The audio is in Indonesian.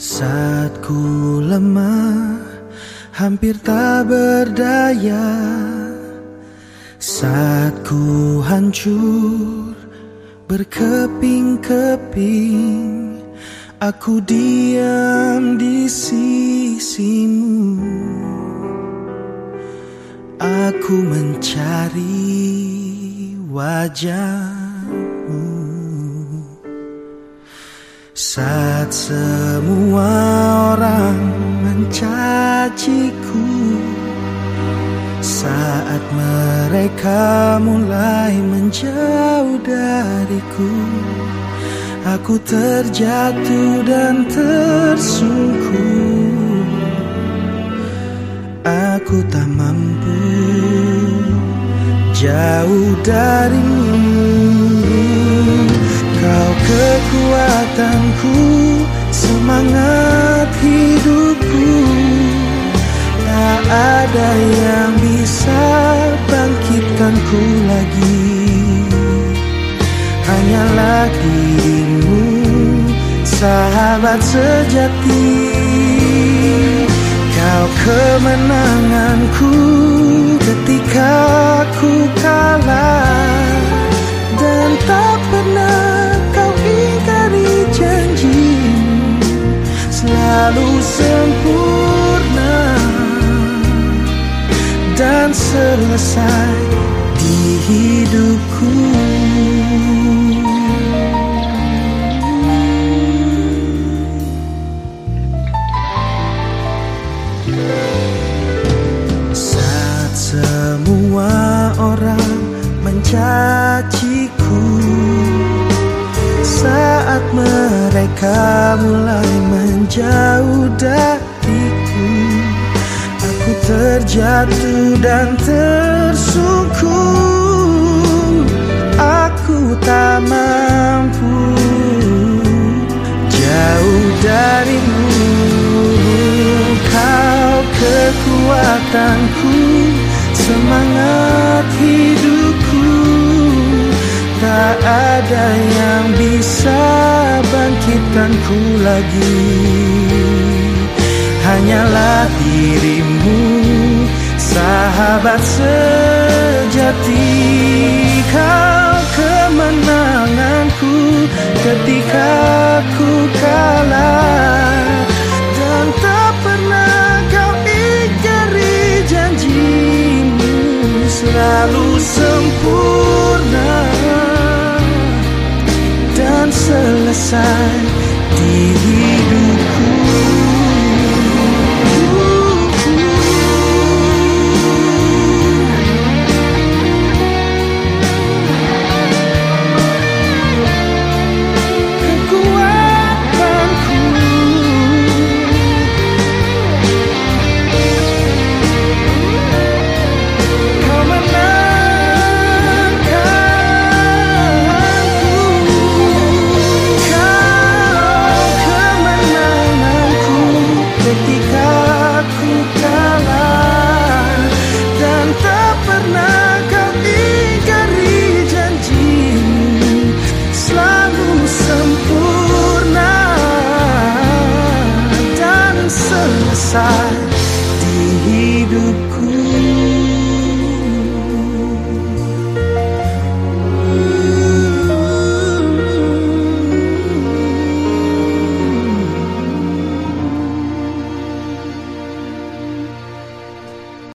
Aku lemah, hampir tak berdaya. Saat ku hancur, berkeping-keping Aku diam di sisimu. Aku mencari wajahmu saat semua orang mencaciku Saat mereka mulai menjauh dariku Aku terjatuh dan tersungkur. Aku tak mampu jauh darimu ada yang bisa bangkitkanku lagi. Hanyalah dirimu, sahabat sejati. Kau kemenanganku ketika ku kalah. Dan tak pernah selalu sempurna dan selesai di hidupku. Saat semua orang mencaciku saat mereka mulai menjauh Aku terjatuh dan tersungkur Aku tak mampu. Jauh darimu Kau kekuatanku, semangat hidupku. Tak ada yang bisa bangkitkanku lagi Hanyalah dirimu Sahabat sejati. Kau kemenanganku Ketika ku kalah. Dan tak pernah kau ingkari janjimu Selalu sempurna. Dan selesai side.